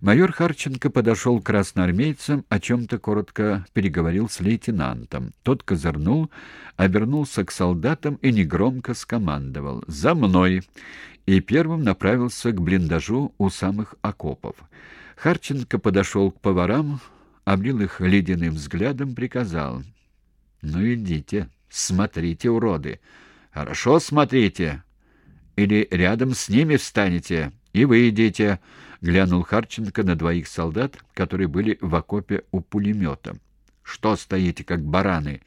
Майор Харченко подошел к красноармейцам, о чем-то коротко переговорил с лейтенантом. Тот козырнул, обернулся к солдатам и негромко скомандовал «За мной!» и первым направился к блиндажу у самых окопов. Харченко подошел к поварам, облил их ледяным взглядом, приказал «Ну идите, смотрите, уроды! Хорошо смотрите! Или рядом с ними встанете, и вы идите!» Глянул Харченко на двоих солдат, которые были в окопе у пулемета. «Что стоите, как бараны?»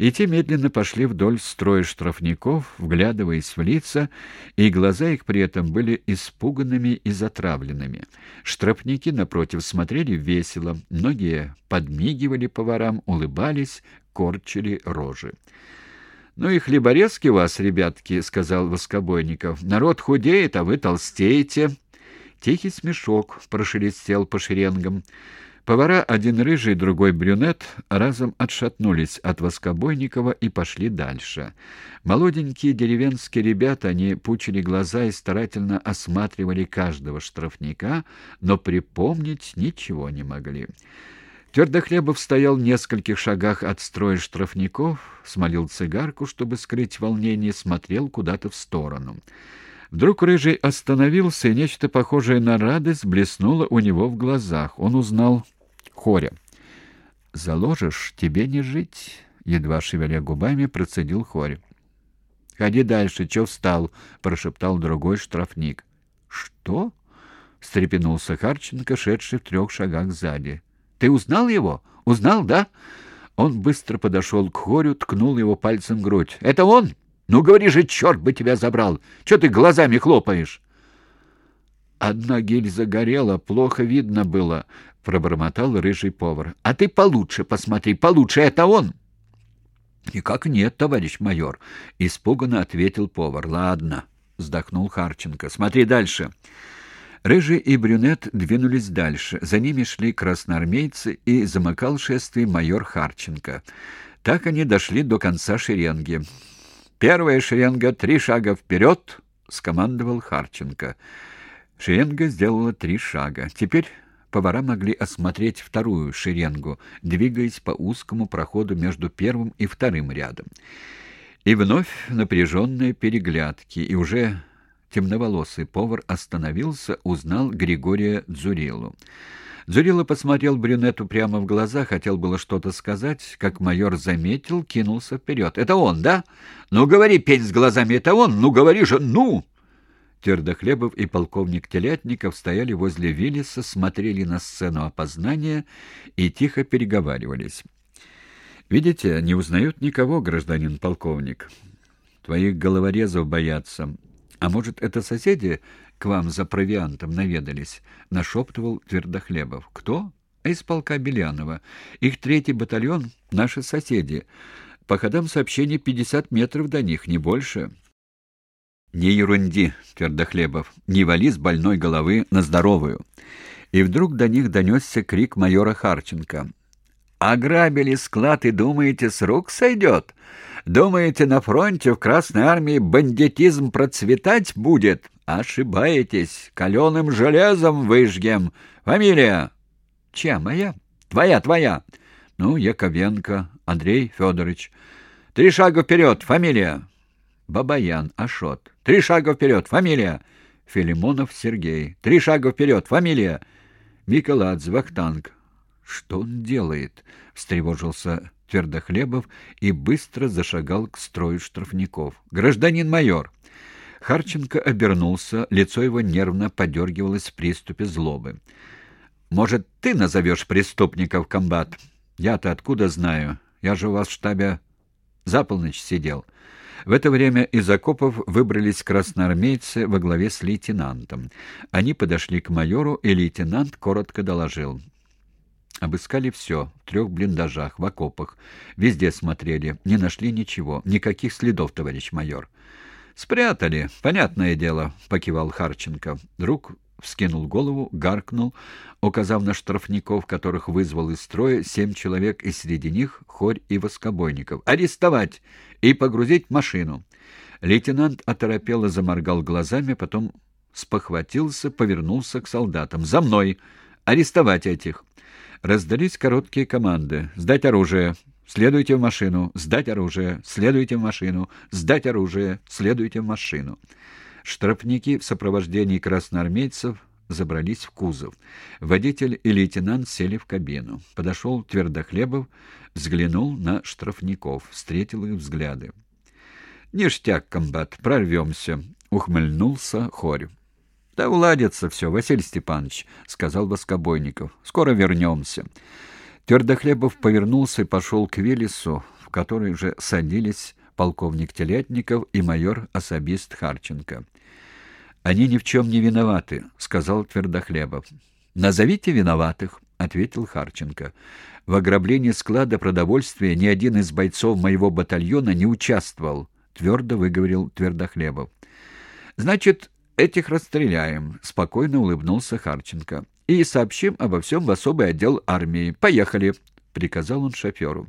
И те медленно пошли вдоль строя штрафников, вглядываясь в лица, и глаза их при этом были испуганными и затравленными. Штрафники, напротив, смотрели весело, многие подмигивали поварам, улыбались, корчили рожи. «Ну и хлеборезки у вас, ребятки», — сказал Воскобойников. «Народ худеет, а вы толстеете». Тихий смешок прошелестел по шеренгам. Повара, один рыжий, другой брюнет, разом отшатнулись от Воскобойникова и пошли дальше. Молоденькие деревенские ребята, они пучили глаза и старательно осматривали каждого штрафника, но припомнить ничего не могли. Твердохлебов стоял в нескольких шагах от строя штрафников, смолил цигарку, чтобы скрыть волнение, смотрел куда-то в сторону. Вдруг Рыжий остановился, и нечто похожее на радость блеснуло у него в глазах. Он узнал Хоря. «Заложишь, тебе не жить», — едва шевеля губами процедил Хорь. «Ходи дальше, чё встал?» — прошептал другой штрафник. «Что?» — встрепенулся Харченко, шедший в трех шагах сзади. «Ты узнал его? Узнал, да?» Он быстро подошел к Хорю, ткнул его пальцем в грудь. «Это он?» Ну, говори же, черт бы тебя забрал! Че ты глазами хлопаешь? Одна гильза горела, плохо видно было, — пробормотал рыжий повар. — А ты получше посмотри, получше, это он! — Никак нет, товарищ майор, — испуганно ответил повар. — Ладно, — вздохнул Харченко. — Смотри дальше. Рыжий и брюнет двинулись дальше. За ними шли красноармейцы и замыкал шествие майор Харченко. Так они дошли до конца шеренги. «Первая шеренга, три шага вперед!» — скомандовал Харченко. Шеренга сделала три шага. Теперь повара могли осмотреть вторую шеренгу, двигаясь по узкому проходу между первым и вторым рядом. И вновь напряженные переглядки, и уже темноволосый повар остановился, узнал Григория Дзурилу. Зурила посмотрел брюнету прямо в глаза, хотел было что-то сказать, как майор заметил, кинулся вперед. «Это он, да? Ну, говори, пень с глазами, это он! Ну, говори же, ну!» Твердохлебов и полковник Телятников стояли возле Виллиса, смотрели на сцену опознания и тихо переговаривались. «Видите, не узнают никого, гражданин полковник. Твоих головорезов боятся. А может, это соседи к вам за провиантом наведались?» — нашептывал Твердохлебов. «Кто?» «Из полка Белянова. Их третий батальон — наши соседи. По ходам сообщений пятьдесят метров до них, не больше». «Не ерунди, Твердохлебов, не вали с больной головы на здоровую». И вдруг до них донесся крик майора Харченко. «Ограбили склад и думаете, с рук сойдет? Думаете, на фронте в Красной Армии бандитизм процветать будет? Ошибаетесь. Каленым железом выжгем. Фамилия? Чья моя? Твоя, твоя. Ну, Яковенко, Андрей Федорович. Три шага вперед. Фамилия? Бабаян, Ашот. Три шага вперед. Фамилия? Филимонов Сергей. Три шага вперед. Фамилия? Миколадзе, Вахтанг. Что он делает? Встревожился Твердохлебов и быстро зашагал к строю штрафников. «Гражданин майор!» Харченко обернулся, лицо его нервно подергивалось в приступе злобы. «Может, ты назовешь преступников, комбат? Я-то откуда знаю? Я же у вас в штабе за полночь сидел». В это время из окопов выбрались красноармейцы во главе с лейтенантом. Они подошли к майору, и лейтенант коротко доложил. Обыскали все, в трех блиндажах, в окопах. Везде смотрели, не нашли ничего, никаких следов, товарищ майор. «Спрятали, понятное дело», — покивал Харченко. Друг вскинул голову, гаркнул, указав на штрафников, которых вызвал из строя семь человек, и среди них хорь и воскобойников. «Арестовать и погрузить машину». Лейтенант оторопело заморгал глазами, потом спохватился, повернулся к солдатам. «За мной! Арестовать этих!» Раздались короткие команды. «Сдать оружие! Следуйте в машину! Сдать оружие! Следуйте в машину! Сдать оружие! Следуйте в машину!» Штрафники в сопровождении красноармейцев забрались в кузов. Водитель и лейтенант сели в кабину. Подошел Твердохлебов, взглянул на штрафников, встретил их взгляды. «Ништяк, комбат, прорвемся!» — ухмыльнулся Хорь. «Да уладится все, Василий Степанович», — сказал Воскобойников. «Скоро вернемся». Твердохлебов повернулся и пошел к Велесу, в который уже садились полковник Телятников и майор-особист Харченко. «Они ни в чем не виноваты», — сказал Твердохлебов. «Назовите виноватых», — ответил Харченко. «В ограблении склада продовольствия ни один из бойцов моего батальона не участвовал», — твердо выговорил Твердохлебов. «Значит, этих расстреляем», — спокойно улыбнулся Харченко. «И сообщим обо всем в особый отдел армии. Поехали», — приказал он шоферу.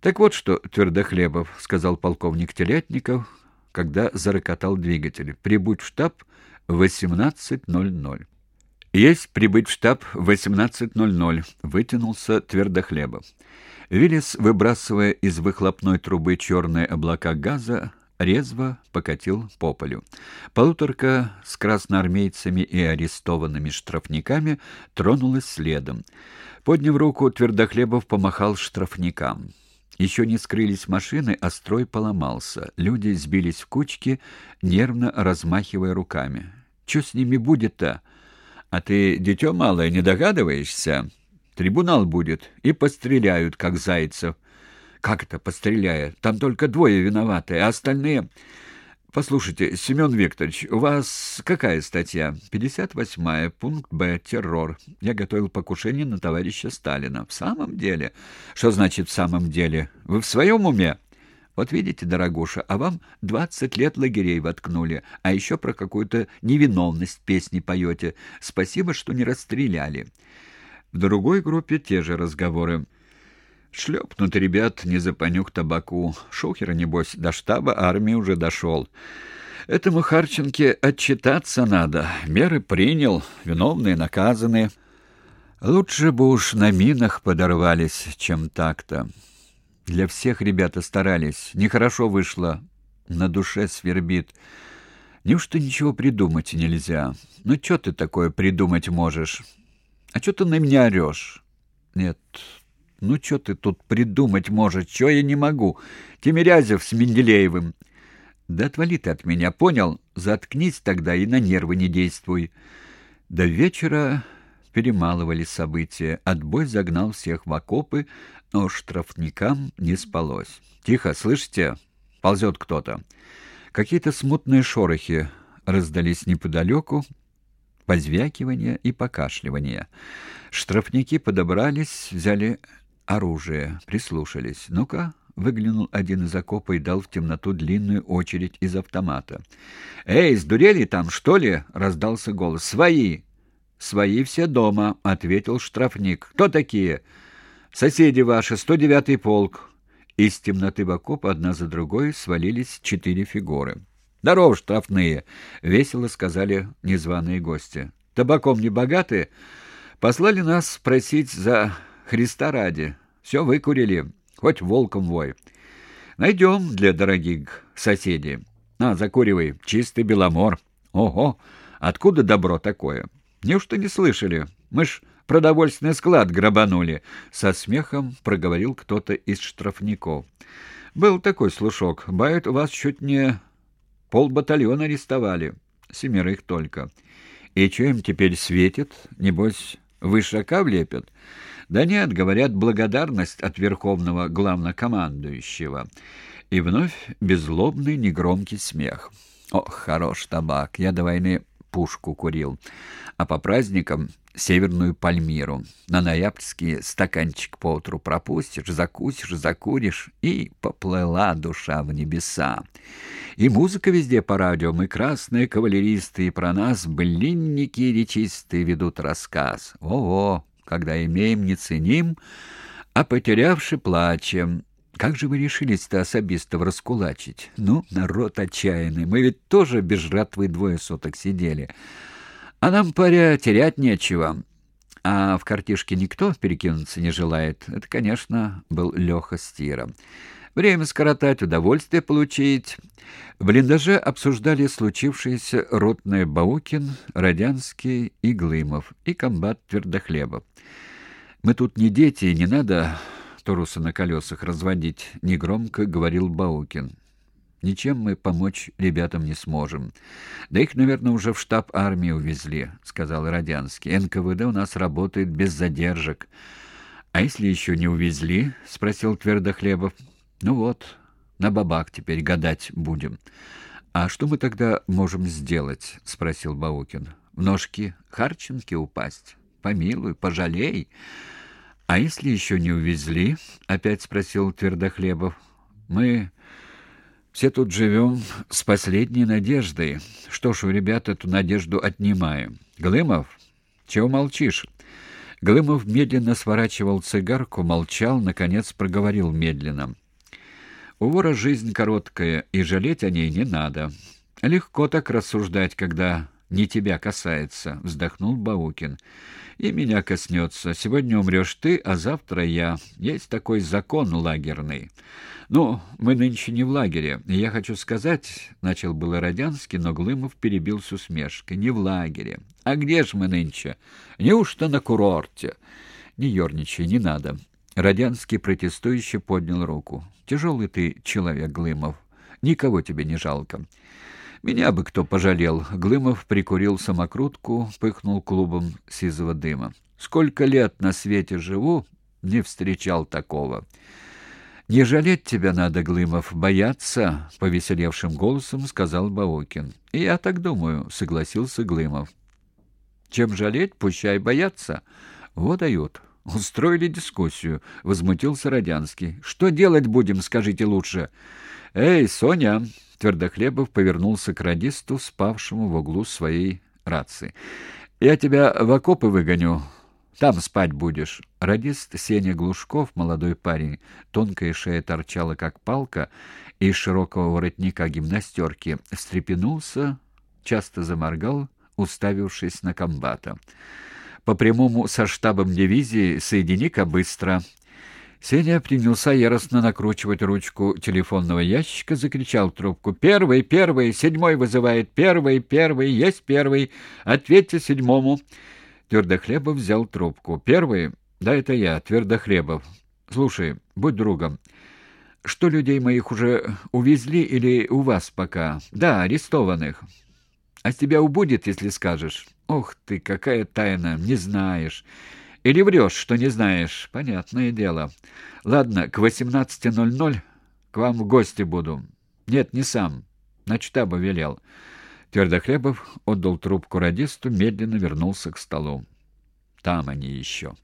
«Так вот что, Твердохлебов», — сказал полковник Телятников, когда зарокотал двигатель. «Прибудь в штаб в 18.00». «Есть прибыть в штаб в 18.00», — вытянулся Твердохлебов. Виллис, выбрасывая из выхлопной трубы черные облака газа, резво покатил по полю. Полуторка с красноармейцами и арестованными штрафниками тронулась следом. Подняв руку, Твердохлебов помахал штрафникам. Еще не скрылись машины, а строй поломался. Люди сбились в кучки, нервно размахивая руками. «Че с ними будет-то? А ты, дитё малое, не догадываешься? Трибунал будет, и постреляют, как зайцев». «Как это постреляет? Там только двое виноваты, а остальные...» «Послушайте, Семен Викторович, у вас какая статья?» «58-я, пункт Б, террор. Я готовил покушение на товарища Сталина». «В самом деле?» «Что значит «в самом деле»? Вы в своем уме?» «Вот видите, дорогуша, а вам двадцать лет лагерей воткнули, а еще про какую-то невиновность песни поете. Спасибо, что не расстреляли». В другой группе те же разговоры. Шлепнут ребят не за табаку. Шухера, небось, до штаба армии уже дошел. Этому Харченке отчитаться надо. Меры принял, виновные наказаны. Лучше бы уж на минах подорвались, чем так-то. Для всех ребята старались. Нехорошо вышло. На душе свербит. Неужто ничего придумать нельзя? Ну, что ты такое придумать можешь? А что ты на меня орешь? Нет, ну, что ты тут придумать можешь? Чего я не могу? Тимирязев с Менделеевым. Да отвали ты от меня, понял? Заткнись тогда и на нервы не действуй. До вечера перемалывали события. Отбой загнал всех в окопы, но штрафникам не спалось. «Тихо, слышите? Ползет кто-то». Какие-то смутные шорохи раздались неподалеку, позвякивание и покашливание. Штрафники подобрались, взяли оружие, прислушались. «Ну-ка!» — выглянул один из окопа и дал в темноту длинную очередь из автомата. «Эй, сдурели там, что ли?» — раздался голос. «Свои!» «Свои все дома», — ответил штрафник. «Кто такие?» «Соседи ваши, 109-й полк». Из темноты в окоп одна за другой свалились четыре фигуры. «Здорово, штрафные!» — весело сказали незваные гости. «Табаком не богаты? Послали нас просить за Христа ради. Все выкурили, хоть волком вой. Найдем для дорогих соседей. На, закуривай, чистый беломор. Ого, откуда добро такое? Неужто не слышали? Мы ж продовольственный склад грабанули. Со смехом проговорил кто-то из штрафников. Был такой слушок. Бают, вас чуть не полбатальона арестовали. Семерых только. И что им теперь светит? Небось, вышака влепят? Да нет, говорят, благодарность от верховного главнокомандующего. И вновь беззлобный негромкий смех. Ох, хорош табак, я до войны пушку курил, а по праздникам северную пальмиру. На ноябрьский стаканчик поутру пропустишь, закусишь, закуришь, и поплыла душа в небеса. И музыка везде по радио, мы красные кавалеристы, и про нас блинники речистые ведут рассказ. О-о! Когда имеем, не ценим, а потерявши плачем. Как же вы решились-то особистов раскулачить? Ну, народ отчаянный. Мы ведь тоже без жратвы двое суток сидели. А нам, паря, терять нечего. А в картишке никто перекинуться не желает. Это, конечно, был Леха Стира. Время скоротать, удовольствие получить. В блиндаже обсуждали случившееся ротное Баукин, Родянский и Глымов, и комбат Твердохлебов. «Мы тут не дети, не надо Торуса на колесах разводить», — негромко говорил Баукин. «Ничем мы помочь ребятам не сможем. Да их, наверное, уже в штаб армии увезли», — сказал Родянский. «НКВД у нас работает без задержек». «А если еще не увезли?» — спросил Твердохлебов. Ну вот, на бабах теперь гадать будем. А что мы тогда можем сделать? спросил Баукин. В ножки Харченки упасть? Помилуй, пожалей. А если еще не увезли? опять спросил Твердохлебов. Мы все тут живем с последней надеждой. Что ж, у ребят эту надежду отнимаем. Глымов, чего молчишь? Глымов медленно сворачивал цигарку, молчал, наконец проговорил медленно. У вора жизнь короткая, и жалеть о ней не надо. Легко так рассуждать, когда не тебя касается, вздохнул Баукин. И меня коснется. Сегодня умрешь ты, а завтра я. Есть такой закон лагерный. Ну, мы нынче не в лагере. Я хочу сказать, начал было Родянский, но Глымов перебил с усмешкой. Не в лагере. А где ж мы нынче? Неужто на курорте? Не ерничай, не надо. Родянский протестующе поднял руку. «Тяжелый ты человек, Глымов. Никого тебе не жалко». «Меня бы кто пожалел». Глымов прикурил самокрутку, пыхнул клубом сизого дыма. «Сколько лет на свете живу, не встречал такого». «Не жалеть тебя надо, Глымов, бояться», — повеселевшим голосом сказал Баокин. «И я так думаю», — согласился Глымов. «Чем жалеть, пущай бояться. Вот дают». Устроили дискуссию, возмутился Родянский. Что делать будем, скажите лучше? Эй, Соня, Твердохлебов повернулся к радисту, спавшему в углу своей рации. Я тебя в окопы выгоню. Там спать будешь. Радист Сеня Глушков, молодой парень, тонкая шея торчала как палка, из широкого воротника гимнастерки встрепенулся, часто заморгал, уставившись на комбата. По прямому со штабом дивизии соедини-ка быстро. Сеня принялся яростно накручивать ручку телефонного ящика, закричал трубку. «Первый, первый, седьмой вызывает, первый, первый, есть первый, ответьте седьмому». Твердохлебов взял трубку. «Первый? Да, это я, Твердохлебов. Слушай, будь другом. Что людей моих уже увезли или у вас пока? Да, арестованных. А тебя убудет, если скажешь. Ох ты, какая тайна, не знаешь. Или врешь, что не знаешь. Понятное дело. Ладно, к 18.00 к вам в гости буду. Нет, не сам. На штаба велел. Твердохлебов отдал трубку радисту, медленно вернулся к столу. Там они еще.